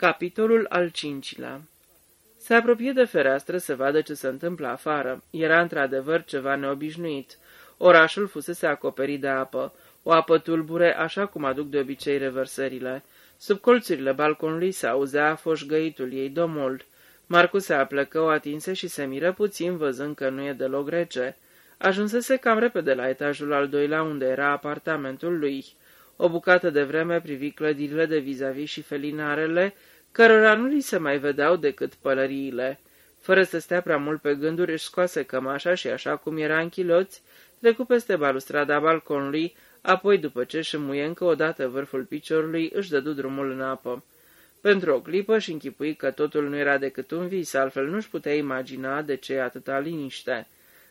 Capitolul al cincilea Se apropie de fereastră să vadă ce se întâmplă afară. Era într-adevăr ceva neobișnuit. Orașul fusese acoperit de apă, o apă tulbure, așa cum aduc de obicei revărsările. Sub colțurile balconului se auzea foșgăitul ei domol. Marcu se aplecă, o atinse și se miră puțin, văzând că nu e deloc rece. Ajunsese cam repede la etajul al doilea, unde era apartamentul lui. O bucată de vreme privi clădirile de vis-a-vis și felinarele, cărora nu li se mai vedeau decât pălăriile. Fără să stea prea mult pe gânduri, își scoase cămașa și, așa cum era în chiloți, trecu peste balustrada balconului, apoi, după ce își muie încă o dată vârful piciorului, își dădu drumul în apă. Pentru o clipă și închipui că totul nu era decât un vis, altfel nu-și putea imagina de ce atâta liniște.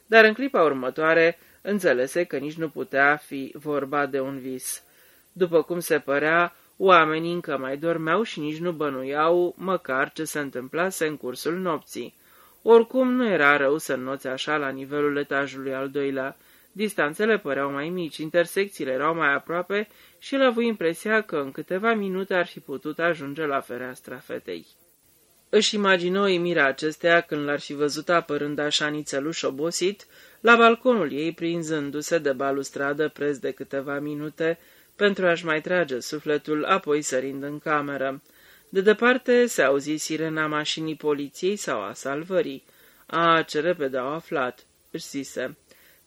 Dar în clipa următoare înțelese că nici nu putea fi vorba de un vis. După cum se părea, oamenii încă mai dormeau și nici nu bănuiau măcar ce se întâmplase în cursul nopții. Oricum nu era rău să înnoți așa la nivelul etajului al doilea. Distanțele păreau mai mici, intersecțiile erau mai aproape și el a avut impresia că în câteva minute ar fi putut ajunge la fereastra fetei. Își imagină imirea acestea când l-ar fi văzut apărând așa nițeluș obosit, la balconul ei prinzându-se de balustradă preț de câteva minute, pentru a-și mai trage sufletul, apoi sărind în cameră. De departe se auzi sirena mașinii poliției sau a salvării. A, ce repede au aflat, își zise.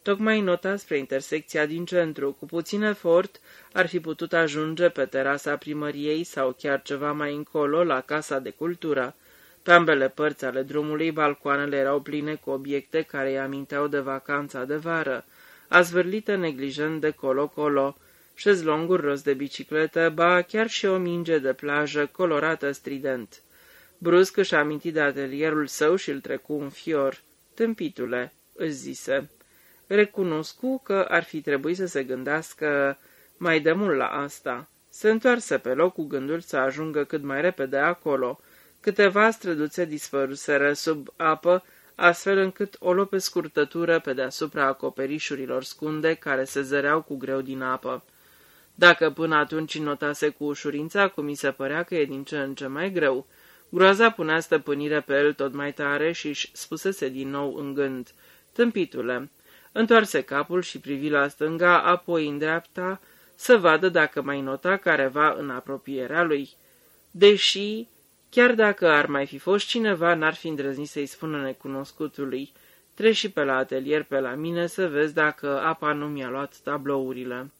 Tocmai nota spre intersecția din centru, cu puțin efort, ar fi putut ajunge pe terasa primăriei sau chiar ceva mai încolo, la Casa de Cultură. Pe ambele părți ale drumului, balcoanele erau pline cu obiecte care îi aminteau de vacanța de vară, azvârlită neglijent de colo-colo, șezlonguri roz de bicicletă, ba chiar și o minge de plajă colorată strident. Brusc își aminti de atelierul său și îl trecu un fior. Tâmpitule, își zise. Recunoscu că ar fi trebuit să se gândească mai de mult la asta. Se întoarse pe loc cu gândul să ajungă cât mai repede acolo. Câteva străduțe dispăruseră sub apă, astfel încât o luă pe scurtătură pe deasupra acoperișurilor scunde care se zăreau cu greu din apă. Dacă până atunci notase cu ușurință, acum mi se părea că e din ce în ce mai greu. Groaza punea stăpânire pe el tot mai tare și își spusese din nou în gând, Tâmpitule, întoarse capul și privi la stânga, apoi în dreapta, să vadă dacă mai nota careva în apropierea lui. Deși, chiar dacă ar mai fi fost cineva, n-ar fi îndrăznit să-i spună necunoscutului, treci și pe la atelier pe la mine să vezi dacă apa nu mi-a luat tablourile.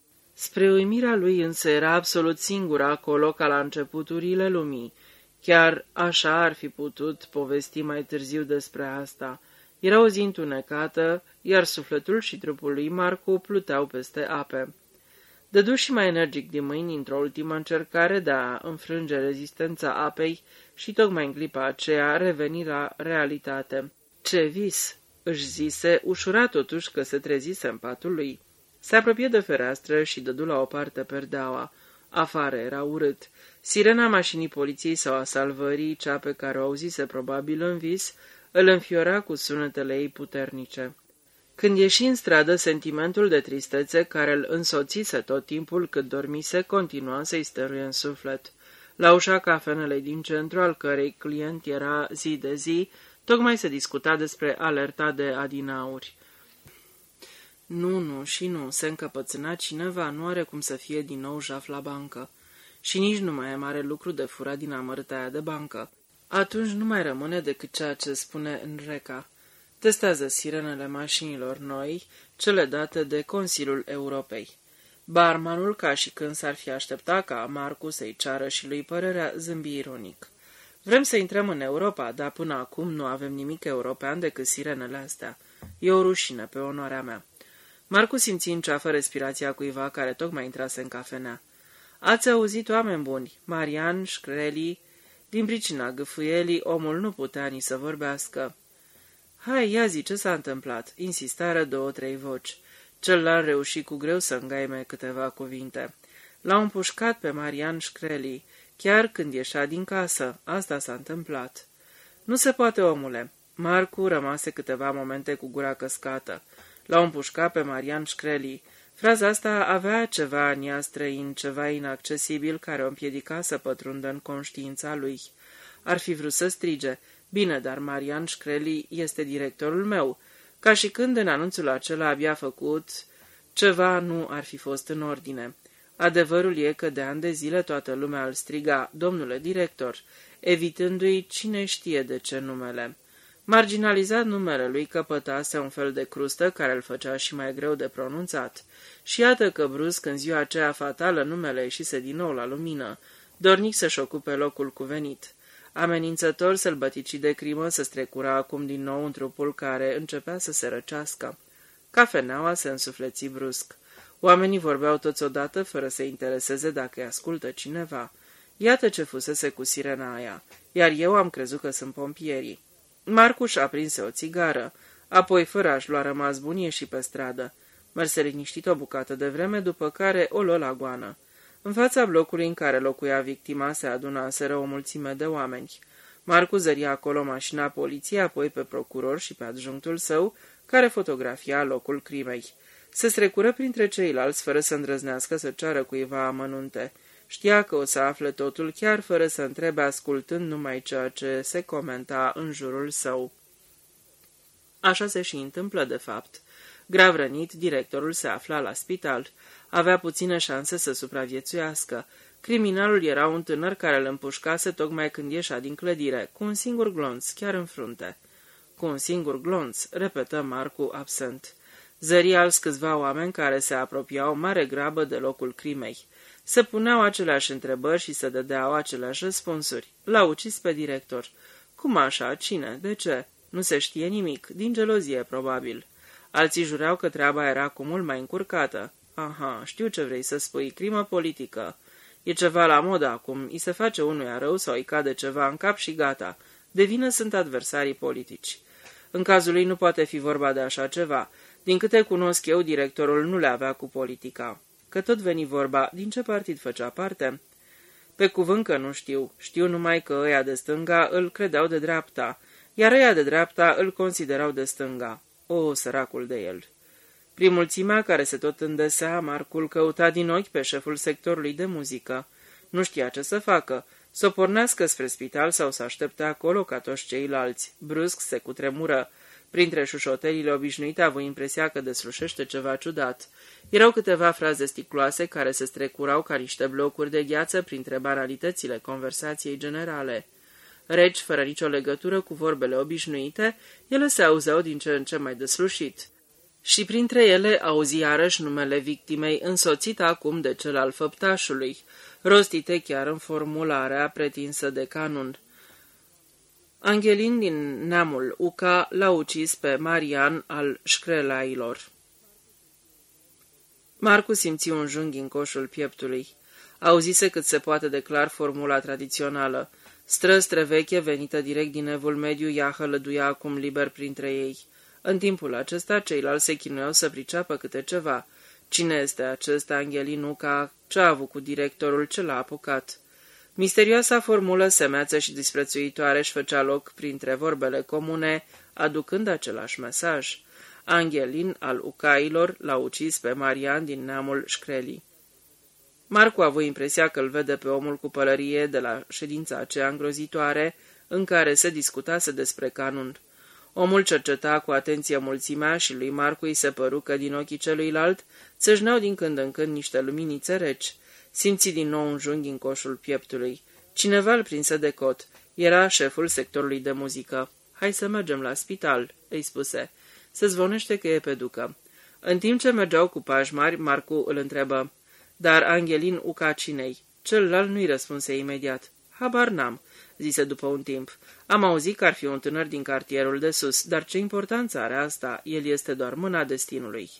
Spre uimirea lui însă era absolut singură acolo ca la începuturile lumii. Chiar așa ar fi putut povesti mai târziu despre asta. Era o zi întunecată, iar sufletul și trupul lui Marcu pluteau peste ape. Dădu și mai energic din mâini într-o ultimă încercare de a înfrânge rezistența apei și tocmai în clipa aceea reveni la realitate. Ce vis!" își zise, ușurat totuși că se trezise în patul lui. Se apropie de fereastră și dădu la o parte perdeaua. Afară era urât. Sirena mașinii poliției sau a salvării, cea pe care o auzise probabil în vis, îl înfiora cu sunetele ei puternice. Când ieși în stradă, sentimentul de tristețe care îl însoțise tot timpul cât dormise continua să-i stăruie în suflet. La ușa cafenelei din centru, al cărei client era zi de zi, tocmai se discuta despre alerta de adinauri. Nu, nu și nu, se încăpățâna cineva, nu are cum să fie din nou jaf la bancă. Și nici nu mai e mare lucru de furat din amărâta de bancă. Atunci nu mai rămâne decât ceea ce spune în reca. Testează sirenele mașinilor noi, cele date de Consiliul Europei. Barmanul, ca și când s-ar fi aștepta ca Marcu să-i ceară și lui părerea, zâmbi ironic. Vrem să intrăm în Europa, dar până acum nu avem nimic european decât sirenele astea. E o rușine pe onoarea mea. Marcu simți în ceafă respirația cuiva care tocmai intrase în cafenea. Ați auzit, oameni buni, Marian, Șcreli, din pricina gâfâielii, omul nu putea ni să vorbească. Hai, ia zi, ce s-a întâmplat?" insistară două-trei voci. Celălalt reuși cu greu să îngaime câteva cuvinte. L-au împușcat pe Marian Șcreli, chiar când ieșea din casă. Asta s-a întâmplat. Nu se poate, omule. Marcu rămase câteva momente cu gura căscată. L-au împușcat pe Marian Șcreli. Fraza asta avea ceva în ea străin, ceva inaccesibil care o împiedica să pătrundă în conștiința lui. Ar fi vrut să strige, bine, dar Marian Șcreli este directorul meu, ca și când în anunțul acela abia făcut, ceva nu ar fi fost în ordine. Adevărul e că de ani de zile toată lumea îl striga, domnule director, evitându-i cine știe de ce numele. Marginalizat numele lui căpătase un fel de crustă care îl făcea și mai greu de pronunțat. Și iată că brusc în ziua aceea fatală numele ieșise din nou la lumină, dornic să-și ocupe locul cuvenit. Amenințător sălbăticii de crimă se strecura acum din nou în trupul care începea să se răcească. Cafeneaua se însufleți brusc. Oamenii vorbeau toți odată, fără să intereseze dacă îi ascultă cineva. Iată ce fusese cu sirena aia, iar eu am crezut că sunt pompierii. Marcuș aprinse o țigară, apoi, fără a-și lua rămas bun, și pe stradă. Mărse liniștit o bucată de vreme, după care o luă la goană. În fața blocului în care locuia victima se adunaseră o mulțime de oameni. Marcu zăria acolo mașina poliției, apoi pe procuror și pe adjunctul său, care fotografia locul crimei. Se strecură printre ceilalți fără să îndrăznească să ceară cuiva amănunte. Știa că o să afle totul chiar fără să întrebe ascultând numai ceea ce se comenta în jurul său. Așa se și întâmplă de fapt. Grav rănit, directorul se afla la spital. Avea puține șanse să supraviețuiască. Criminalul era un tânăr care îl împușcase tocmai când ieșea din clădire, cu un singur glonț, chiar în frunte. Cu un singur glonț, repetă Marcu absent. Zări alți câțiva oameni care se apropiau mare grabă de locul crimei. Se puneau aceleași întrebări și se dădeau aceleași răspunsuri. L-a ucis pe director. Cum așa? Cine? De ce? Nu se știe nimic. Din gelozie, probabil. Alții jureau că treaba era cu mult mai încurcată. Aha, știu ce vrei să spui, crimă politică. E ceva la modă acum, îi se face unuia rău sau îi cade ceva în cap și gata. De vină sunt adversarii politici. În cazul lui nu poate fi vorba de așa ceva. Din câte cunosc eu, directorul nu le avea cu politica. Că tot veni vorba, din ce partid făcea parte? Pe cuvânt că nu știu, știu numai că ăia de stânga îl credeau de dreapta, iar ăia de dreapta îl considerau de stânga. O, săracul de el! Primulțimea care se tot îndesea, Marcul căuta din ochi pe șeful sectorului de muzică. Nu știa ce să facă, să o pornească spre spital sau să aștepte acolo ca toți ceilalți. Brusc se cutremură. Printre șușotelile obișnuite a avut impresia că deslușește ceva ciudat. Erau câteva fraze sticloase care se strecurau ca niște blocuri de gheață printre banalitățile conversației generale. Reci, fără nicio legătură cu vorbele obișnuite, ele se auzeau din ce în ce mai deslușit. Și printre ele auzi iarăși numele victimei, însoțit acum de cel al făptașului, rostite chiar în formularea pretinsă de canun. Angelin din neamul Uca l-a ucis pe Marian al șcrelailor. Marcu simți un junghi în coșul pieptului. Auzise cât se poate de clar formula tradițională. Străstre veche, venită direct din evul mediu, ea hălăduia acum liber printre ei. În timpul acesta, ceilalți se chinuiau să priceapă câte ceva. Cine este acest Angelinuca? Ce a avut cu directorul? Ce l-a apucat? Misterioasa formulă semeață și disprețuitoare își făcea loc printre vorbele comune, aducând același mesaj. Angelin al Ucailor l-a ucis pe Marian din neamul Șcreli. Marcu a avut impresia că îl vede pe omul cu pălărie de la ședința aceea îngrozitoare în care se discutase despre canun. Omul cerceta cu atenție mulțimea și lui Marcu îi se păru că din ochii celuilalt țâșneau din când în când niște luminițe reci. Simți din nou un junghi în coșul pieptului. Cineva îl prinse de cot. Era șeful sectorului de muzică. Hai să mergem la spital," îi spuse. Se zvonește că e pe ducă. În timp ce mergeau cu pași mari, Marcu îl întrebă. Dar Angelin uca cinei? Celălalt nu-i răspunse imediat. Habar n-am, zise după un timp. Am auzit că ar fi un tânăr din cartierul de sus, dar ce importanță are asta? El este doar mâna destinului.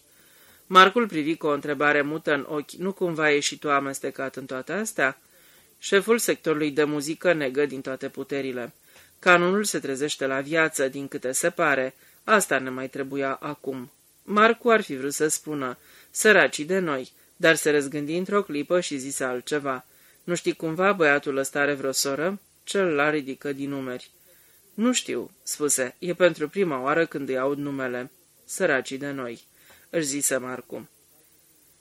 Marcul privi cu o întrebare mută în ochi. Nu cumva ești și tu amestecat în toate astea? Șeful sectorului de muzică negă din toate puterile. Canonul se trezește la viață, din câte se pare. Asta ne mai trebuia acum. Marcu ar fi vrut să spună, săracii de noi, dar se răzgândi într-o clipă și zise altceva. Nu știi cumva băiatul ăsta are vreo soră? la ridică din numeri. Nu știu, spuse, e pentru prima oară când îi aud numele. Săracii de noi, își zise Marcu.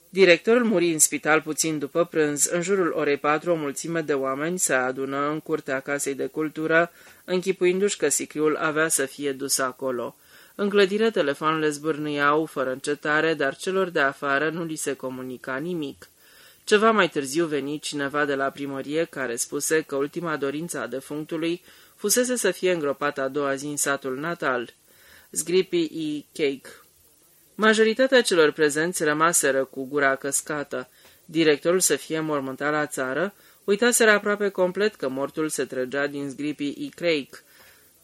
Directorul muri în spital puțin după prânz. În jurul orei patru, o mulțime de oameni se adună în curtea casei de cultură, închipuindu-și că sicriul avea să fie dus acolo. În clădire, telefoanele zbârnâiau fără încetare, dar celor de afară nu li se comunica nimic. Ceva mai târziu veni cineva de la primărie care spuse că ultima dorință a defunctului fusese să fie îngropat a doua zi în satul natal. Zgripi i Cake. Majoritatea celor prezenți rămaseră cu gura căscată. Directorul să fie mormântat la țară, uitaseră aproape complet că mortul se trăgea din Zgripi i Craig,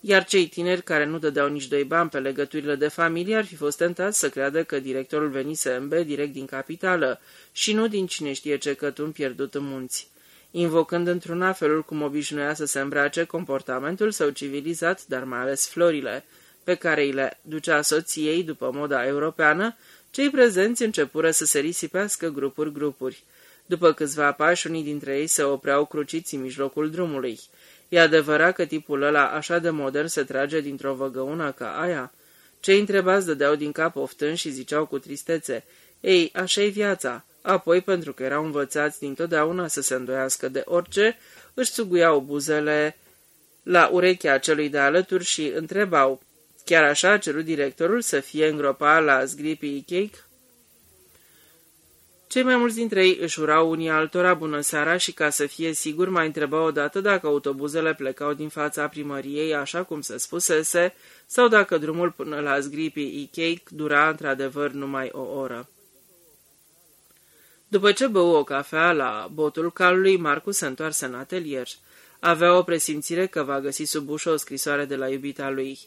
iar cei tineri care nu dădeau nici doi bani pe legăturile de familie ar fi fost tentați să creadă că directorul venise în B direct din capitală și nu din cine știe ce cătun pierdut în munți. Invocând într-un felul cum obișnuia să se îmbrace comportamentul său civilizat, dar mai ales florile, pe care îi le ducea soției după moda europeană, cei prezenți începură să se risipească grupuri-grupuri. După câțiva pași, unii dintre ei se opreau cruciți în mijlocul drumului. E adevărat că tipul ăla așa de modern se trage dintr-o văgăună ca aia? Cei întrebați dădeau din cap oftând și ziceau cu tristețe, Ei, așa e viața. Apoi, pentru că erau învățați dintotdeauna să se îndoiască de orice, își suguiau buzele la urechea celui de alături și întrebau, chiar așa a cerut directorul să fie îngropat la zgripii cake? Cei mai mulți dintre ei își urau unii altora bună seara și ca să fie sigur mai întrebau odată dacă autobuzele plecau din fața primăriei așa cum se spusese sau dacă drumul până la zgripii Cake dura într-adevăr numai o oră. După ce bău o cafea la botul calului, Marcus se întoarse în atelier. Avea o presimțire că va găsi sub ușă o scrisoare de la iubita lui.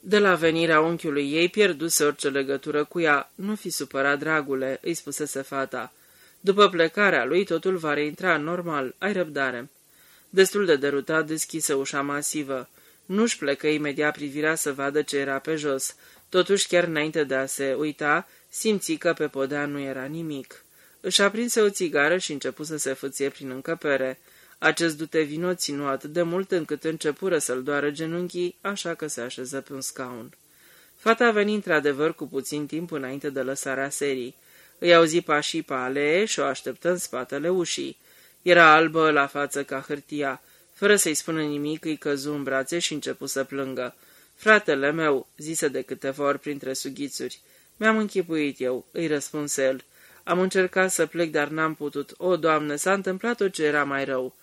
De la venirea unchiului ei pierduse orice legătură cu ea. Nu fi supărat, dragule, îi spusese fata. După plecarea lui, totul va reintra normal. Ai răbdare. Destul de derutat, deschise ușa masivă. Nu-și plecă imediat privirea să vadă ce era pe jos. Totuși, chiar înainte de a se uita, simți că pe podea nu era nimic. Își aprinse o țigară și începu să se fâție prin încăpere. Acest dute vino ținu atât de mult încât începură să-l doară genunchii, așa că se așeză pe un scaun. Fata veni într-adevăr cu puțin timp înainte de lăsarea serii. Îi auzi pașii pe alee și o așteptă în spatele ușii. Era albă la față ca hârtia. Fără să-i spună nimic, îi căzu în brațe și începu să plângă. Fratele meu, zise de câteva ori printre sughițuri. Mi-am închipuit eu, îi răspunse el. Am încercat să plec, dar n-am putut. O, Doamne, s-a întâmplat o ce era mai rău.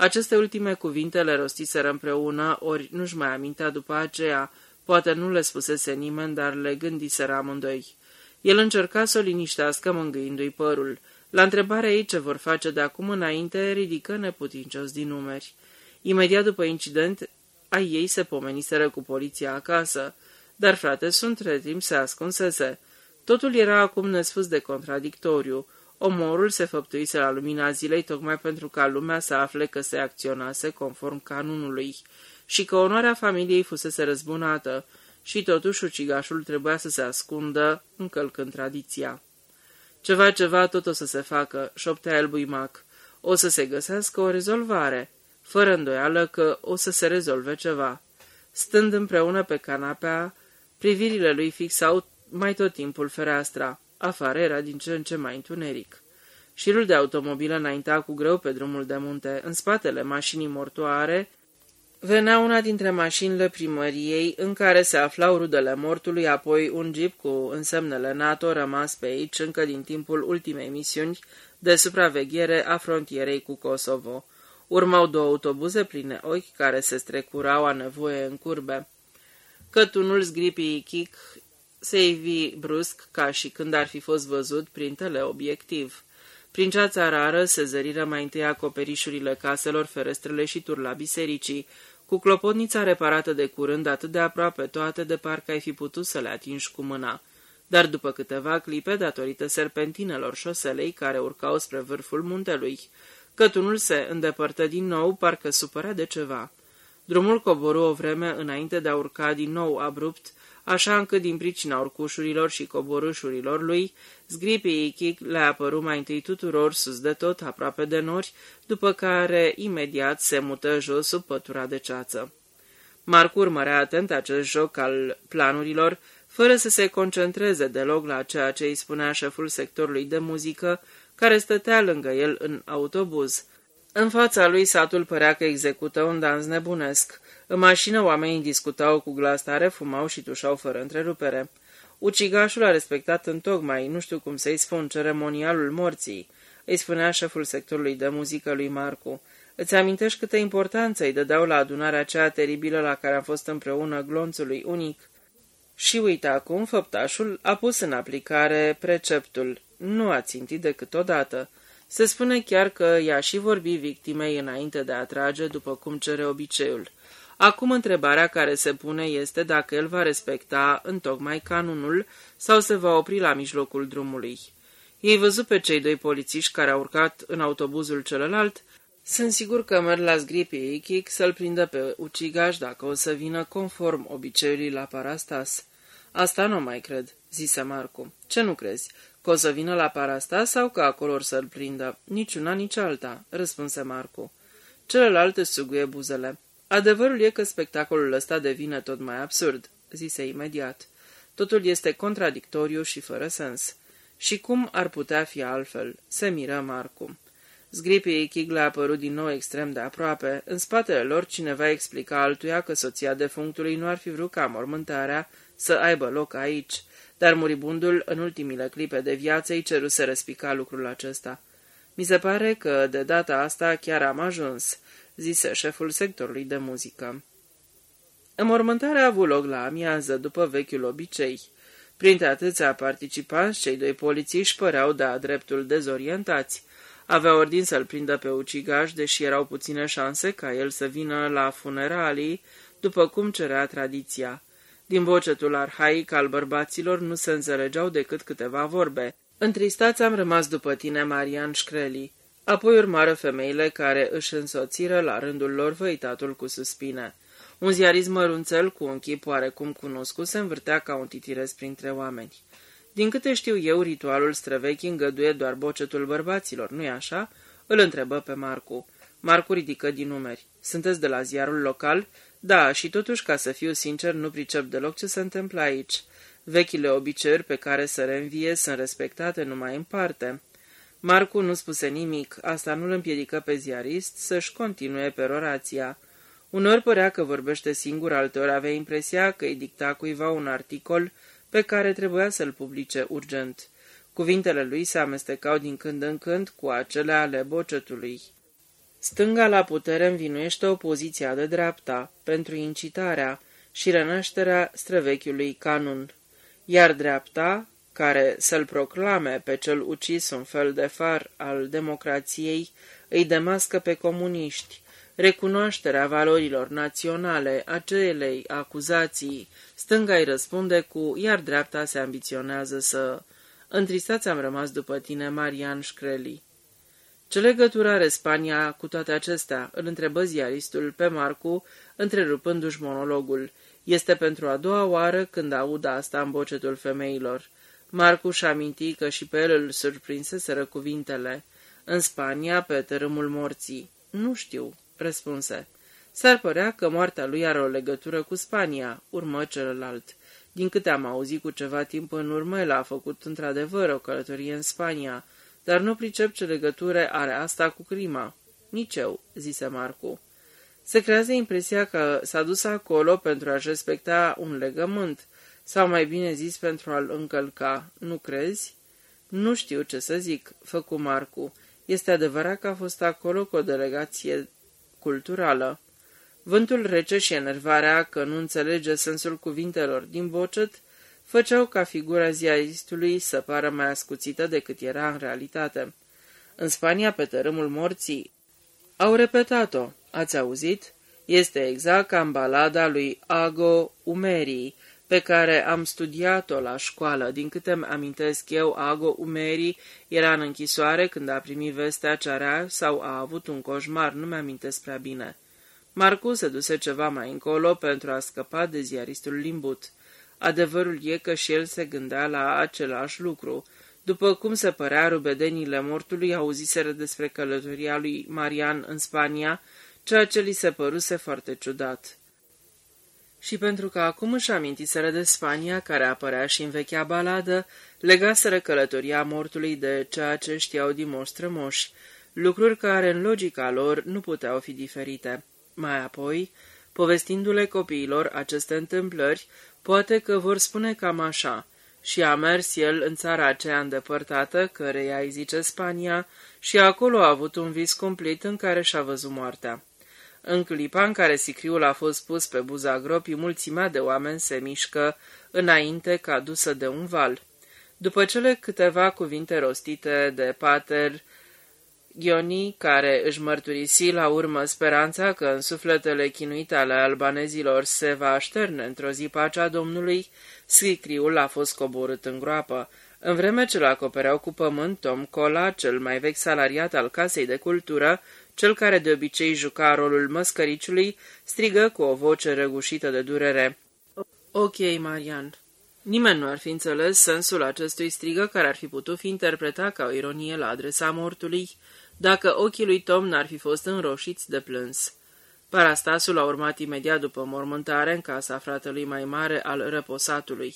Aceste ultime cuvinte le rostiseră împreună, ori nu-și mai amintea după aceea, poate nu le spusese nimeni, dar le gândiseră amândoi. El încerca să o liniștească mângâindu-i părul. La întrebarea ei ce vor face de acum înainte, ridică neputincios din numeri. Imediat după incident, ai ei se pomeniseră cu poliția acasă, dar frate, sunt timp se ascunsese. Totul era acum nespus de contradictoriu. Omorul se făptuise la lumina zilei tocmai pentru ca lumea să afle că se acționase conform canunului și că onoarea familiei fusese răzbunată și totuși ucigașul trebuia să se ascundă încălcând tradiția. Ceva, ceva, tot o să se facă, șoptea el buimac. O să se găsească o rezolvare, fără îndoială că o să se rezolve ceva. Stând împreună pe canapea, privirile lui fixau mai tot timpul fereastra. Afară era din ce în ce mai întuneric. Șirul de automobile înainta cu greu pe drumul de munte. În spatele mașinii mortoare venea una dintre mașinile primăriei în care se aflau rudele mortului, apoi un jeep cu însemnele NATO rămas pe aici încă din timpul ultimei misiuni de supraveghere a frontierei cu Kosovo. Urmau două autobuze pline ochi care se strecurau a nevoie în curbe. Cătunul zgripii Chic se ivi brusc ca și când ar fi fost văzut prin teleobiectiv. Prin ceața rară se zăriră mai întâi acoperișurile caselor, ferestrele și turla bisericii, cu clopotnița reparată de curând atât de aproape toate de parcă ai fi putut să le atingi cu mâna. Dar după câteva clipe, datorită serpentinelor șoselei care urcau spre vârful muntelui, cătunul se îndepărtă din nou, parcă supărat de ceva. Drumul coborâ o vreme înainte de a urca din nou abrupt, așa încât din pricina urcușurilor și coborâșurilor lui, zgripii Ichic le apăru mai întâi tuturor sus de tot, aproape de nori, după care imediat se mută jos sub pătura de ceață. Marcur urmărea atent acest joc al planurilor, fără să se concentreze deloc la ceea ce îi spunea șeful sectorului de muzică, care stătea lângă el în autobuz. În fața lui satul părea că execută un dans nebunesc. În mașină oamenii discutau cu glas tare, fumau și tușau fără întrerupere. Ucigașul a respectat întocmai, nu știu cum să-i spun, ceremonialul morții, îi spunea șeful sectorului de muzică lui Marcu. Îți amintești câtă importanță îi dădeau la adunarea aceea teribilă la care a fost împreună glonțului unic? Și uite acum, făptașul a pus în aplicare preceptul. Nu a țintit decât odată. Se spune chiar că i-a și vorbi victimei înainte de a trage, după cum cere obiceiul. Acum întrebarea care se pune este dacă el va respecta întocmai canunul sau se va opri la mijlocul drumului. Ei văzut pe cei doi polițiști care au urcat în autobuzul celălalt, sunt sigur că merg la zgripii Ichic să-l prindă pe ucigaș dacă o să vină conform obiceiului la Parastas. Asta nu mai cred, zise Marcu. Ce nu crezi? Că o să vină la Parastas sau că acolo or să-l prindă? Niciuna, nici alta, răspunse Marcu. Celălalt își suguie buzele. Adevărul e că spectacolul ăsta devine tot mai absurd, zise imediat. Totul este contradictoriu și fără sens. Și cum ar putea fi altfel? Se miră Marcu. Zgripii Chig le-a apărut din nou extrem de aproape. În spatele lor cineva explica altuia că soția defunctului nu ar fi vrut ca mormântarea să aibă loc aici, dar muribundul, în ultimile clipe de viață, îi ceru să răspica lucrul acesta. Mi se pare că de data asta chiar am ajuns, zise șeful sectorului de muzică. Înmormântarea a avut loc la amiază, după vechiul obicei. Printre atâția participanți, cei doi polițiști păreau de-a dreptul dezorientați. Aveau ordin să-l prindă pe ucigaș, deși erau puține șanse ca el să vină la funeralii, după cum cerea tradiția. Din bocetul arhaic al bărbaților nu se înțelegeau decât câteva vorbe. Întristați am rămas după tine, Marian Șcreli. Apoi urmară femeile care își însoțiră la rândul lor văitatul cu suspine. Un ziarist mărunțel cu un chip oarecum cunoscut se învârtea ca un titirez printre oameni. Din câte știu eu, ritualul străvechi îngăduie doar bocetul bărbaților, nu-i așa? Îl întrebă pe Marcu. Marcu ridică din numeri. Sunteți de la ziarul local? Da, și totuși, ca să fiu sincer, nu pricep deloc ce se întâmplă aici. Vechile obiceiuri pe care să reînvie sunt respectate numai în parte. Marcu nu spuse nimic, asta nu îl împiedică pe ziarist să-și continue perorația. Unor părea că vorbește singur, alteori avea impresia că îi dicta cuiva un articol pe care trebuia să-l publice urgent. Cuvintele lui se amestecau din când în când cu acele ale bocetului. Stânga la putere învinuiește opoziția de dreapta pentru incitarea și renașterea străvechiului canun, iar dreapta, care să-l proclame pe cel ucis un fel de far al democrației, îi demască pe comuniști, recunoașterea valorilor naționale, acelei acuzații, stânga îi răspunde cu, iar dreapta se ambiționează să... Întristați am rămas după tine, Marian Șcreli. Ce legătură are Spania cu toate acestea? Îl întrebă ziaristul pe Marcu, întrerupându-și monologul. Este pentru a doua oară când aud asta în bocetul femeilor. Marcu și aminti că și pe el îl surprinseseră cuvintele. În Spania, pe tărâmul morții. Nu știu, răspunse. S-ar părea că moartea lui are o legătură cu Spania, urmă celălalt. Din câte am auzit cu ceva timp în urmă, el a făcut într-adevăr o călătorie în Spania, dar nu pricep ce legătură are asta cu crima. Nici eu, zise Marcu. Se creează impresia că s-a dus acolo pentru a-și respecta un legământ, sau mai bine zis pentru a-l încălca, nu crezi? Nu știu ce să zic, făcu Marcu. Este adevărat că a fost acolo cu o delegație culturală. Vântul rece și enervarea că nu înțelege sensul cuvintelor din bocet făceau ca figura ziaristului să pară mai ascuțită decât era în realitate. În Spania, pe tărâmul morții, au repetat-o. Ați auzit? Este exact ca în balada lui Ago Umerii, pe care am studiat-o la școală. Din câte îmi amintesc eu, Ago Umeri era în închisoare când a primit vestea ce area sau a avut un coșmar, nu mi-amintesc prea bine. Marcu se duse ceva mai încolo pentru a scăpa de ziaristul limbut. Adevărul e că și el se gândea la același lucru. După cum se părea, rubedenile mortului auziseră despre călătoria lui Marian în Spania, ceea ce li se păruse foarte ciudat. Și pentru că acum își amintiseră de Spania, care apărea și în vechea baladă, legaseră călătoria mortului de ceea ce știau din moși strămoși, lucruri care în logica lor nu puteau fi diferite. Mai apoi, povestindu-le copiilor aceste întâmplări, poate că vor spune cam așa, și a mers el în țara aceea îndepărtată, căreia îi zice Spania, și acolo a avut un vis cumplit în care și-a văzut moartea. În clipa în care sicriul a fost pus pe buza gropii, mulțimea de oameni se mișcă înainte ca dusă de un val. După cele câteva cuvinte rostite de pater Ghioni, care își mărturisi la urmă speranța că în sufletele chinuite ale albanezilor se va așterne într-o zi pacea Domnului, sicriul a fost coborât în groapă. În vreme ce l acopereau cu pământ, Tom Cola, cel mai vechi salariat al casei de cultură, cel care de obicei juca rolul măscăriciului, strigă cu o voce răgușită de durere. Ok, Marian. Nimeni nu ar fi înțeles sensul acestui strigă care ar fi putut fi interpretat ca o ironie la adresa mortului, dacă ochii lui Tom n-ar fi fost înroșiți de plâns. Parastasul a urmat imediat după mormântare în casa fratelui mai mare al răposatului.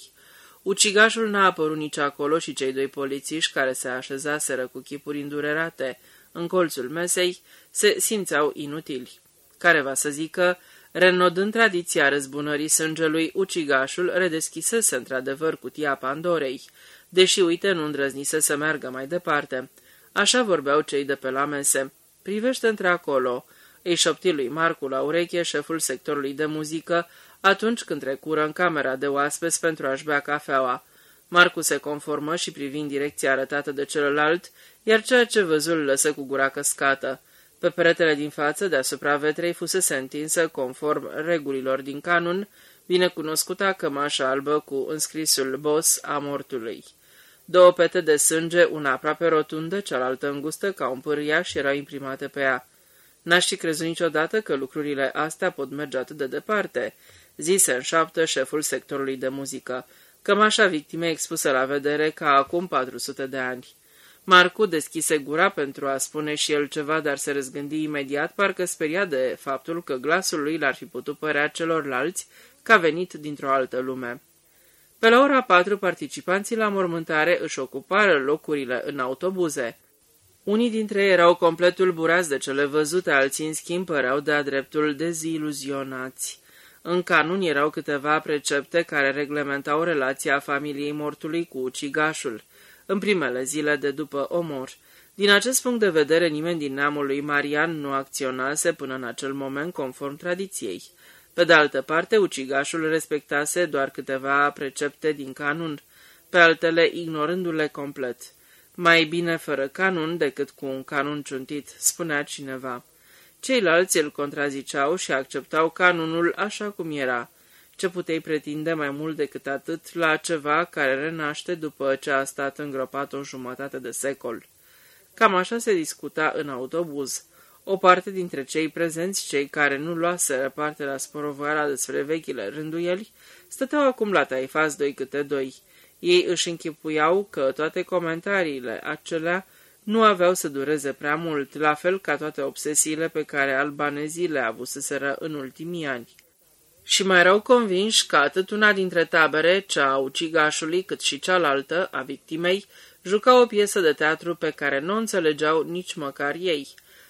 Ucigașul n-a apărut nici acolo și cei doi polițiști care se așezaseră cu chipuri îndurerate în colțul mesei se simțeau inutili. Care va să zică, renodând tradiția răzbunării sângelui, ucigașul redeschisese într-adevăr cutia Pandorei, deși uite nu îndrăznise să meargă mai departe. Așa vorbeau cei de pe la mese. Privește într-acolo, îi șopti lui Marcu la ureche șeful sectorului de muzică atunci când trecură în camera de oaspeți pentru a-și bea cafeaua. Marcu se conformă și privind direcția arătată de celălalt, iar ceea ce văzul lăsă cu gura căscată. Pe peretele din față, deasupra vetrei, fusese întinsă, conform regulilor din canun, binecunoscuta cămașă albă cu înscrisul Boss a mortului. Două pete de sânge, una aproape rotundă, cealaltă îngustă ca un pârâiaș, erau imprimate pe ea. N-aș fi crezut niciodată că lucrurile astea pot merge atât de departe, zise în șaptă șeful sectorului de muzică, cămașa victimei expusă la vedere ca acum 400 de ani. Marcu deschise gura pentru a spune și el ceva, dar se răzgândi imediat, parcă speria de faptul că glasul lui l-ar fi putut părea celorlalți ca venit dintr-o altă lume. Pe la ora patru, participanții la mormântare își ocupară locurile în autobuze. Unii dintre ei erau complet tulburați de cele văzute, alții, în schimb, păreau de-a dreptul deziluzionați. În canun erau câteva precepte care reglementau relația familiei mortului cu ucigașul în primele zile de după omor. Din acest punct de vedere, nimeni din neamul lui Marian nu acționase până în acel moment conform tradiției. Pe de altă parte, ucigașul respectase doar câteva precepte din canun, pe altele ignorându-le complet. Mai bine fără canun decât cu un canun ciuntit, spunea cineva. Ceilalți îl contraziceau și acceptau canunul așa cum era. Ce puteai pretinde mai mult decât atât la ceva care renaște după ce a stat îngropat o jumătate de secol? Cam așa se discuta în autobuz. O parte dintre cei prezenți, cei care nu luaseră parte la sporovara despre vechile rânduieli, stăteau acum la taifas doi câte doi. Ei își închipuiau că toate comentariile acelea nu aveau să dureze prea mult, la fel ca toate obsesiile pe care albanezii le avuseseră în ultimii ani și mai erau convinși că atât una dintre tabere, cea a ucigașului, cât și cealaltă, a victimei, juca o piesă de teatru pe care nu înțelegeau nici măcar ei.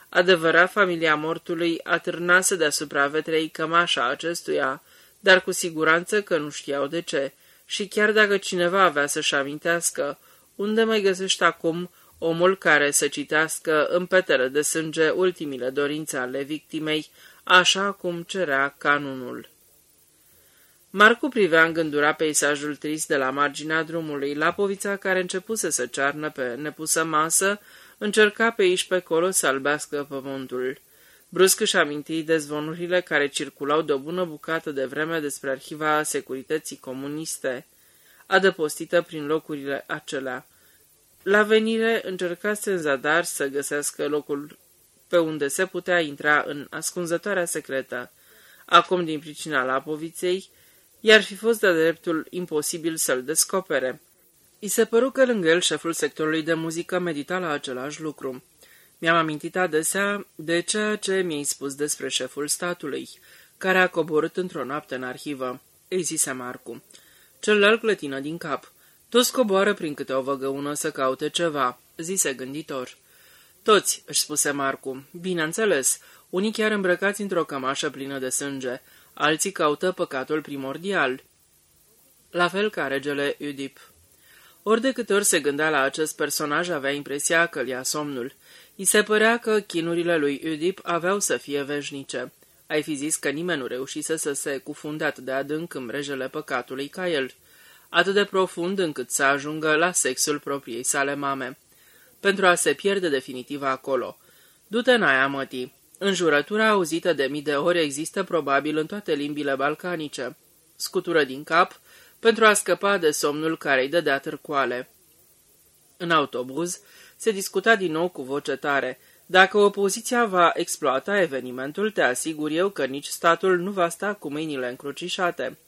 Adevărat, familia mortului atârnase deasupra vetrei cămașa acestuia, dar cu siguranță că nu știau de ce. Și chiar dacă cineva avea să-și amintească, unde mai găsești acum omul care să citească în petele de sânge ultimile dorințe ale victimei, așa cum cerea canunul. Marcu privea îngândura peisajul trist de la marginea drumului. Lapovița, care începuse să cearnă pe nepusă masă, încerca pe aici pe acolo să albească pământul. Brusc își aminti de zvonurile care circulau de o bună bucată de vreme despre arhiva securității comuniste, adăpostită prin locurile acelea. La venire încercase în zadar să găsească locul pe unde se putea intra în ascunzătoarea secretă. Acum, din pricina Lapoviței, i-ar fi fost de dreptul imposibil să-l descopere. I se păru că lângă el șeful sectorului de muzică medita la același lucru. Mi-am amintit adesea de ceea ce mi-ai spus despre șeful statului, care a coborât într-o noapte în arhivă, îi zise Marcu. Celălalt clătină din cap. Toți coboară prin câte o văgăună să caute ceva, zise gânditor. Toți, își spuse Marcu. Bineînțeles, unii chiar îmbrăcați într-o cămașă plină de sânge, alții caută păcatul primordial. La fel ca regele Udip. Ori de câte ori se gândea la acest personaj, avea impresia că îl ia somnul. I se părea că chinurile lui Udip aveau să fie veșnice. Ai fi zis că nimeni nu reușise să se cufunde de adânc în mrejele păcatului ca el, atât de profund încât să ajungă la sexul propriei sale mame, pentru a se pierde definitiv acolo. Du-te în aia, mătii. Înjurătura auzită de mii de ori există probabil în toate limbile balcanice. Scutură din cap, pentru a scăpa de somnul care îi dădea târcoale. În autobuz se discuta din nou cu voce tare. Dacă opoziția va exploata evenimentul, te asigur eu că nici statul nu va sta cu mâinile încrucișate.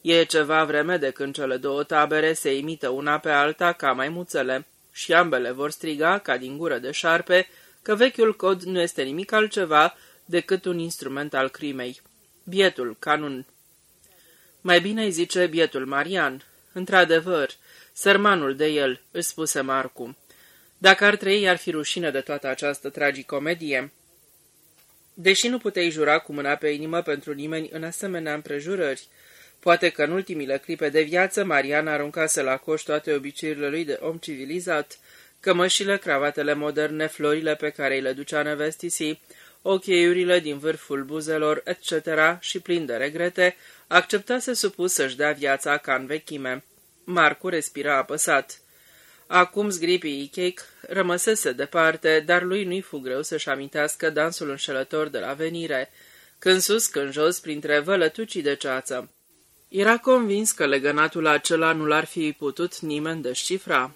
E ceva vreme de când cele două tabere se imită una pe alta ca maimuțele și ambele vor striga ca din gură de șarpe că vechiul cod nu este nimic altceva decât un instrument al crimei. Bietul canun mai bine îi zice bietul Marian. Într-adevăr, sărmanul de el, își spuse Marcu. Dacă ar trăi, ar fi rușine de toată această tragicomedie. Deși nu puteai jura cu mâna pe inimă pentru nimeni în asemenea împrejurări, poate că în ultimile clipe de viață Marian aruncase la coș toate obiceiurile lui de om civilizat, cămășile, cravatele moderne, florile pe care îi le ducea nevestisii, ocheiurile din vârful buzelor, etc., și plin de regrete, acceptase supus să-și dea viața ca în vechime. Marcu respira apăsat. Acum zgripii Icheic rămăsese departe, dar lui nu-i fu greu să-și amintească dansul înșelător de la venire, când sus, când jos, printre vălătucii de ceață. Era convins că legănatul acela nu l-ar fi putut nimeni descifra.